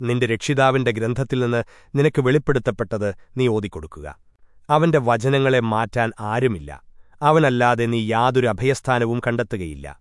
നിന്റെ രക്ഷിതാവിന്റെ ഗ്രന്ഥത്തിൽ നിന്ന് നിനക്ക് വെളിപ്പെടുത്തപ്പെട്ടത് നീ ഓതിക്കൊടുക്കുക. അവന്റെ വചനങ്ങളെ മാറ്റാൻ ആരുമില്ല. അവനല്ലാതെ നീ യാതൊരു അഭയസ്ഥാനവും കണ്ടെത്തുകയില്ല.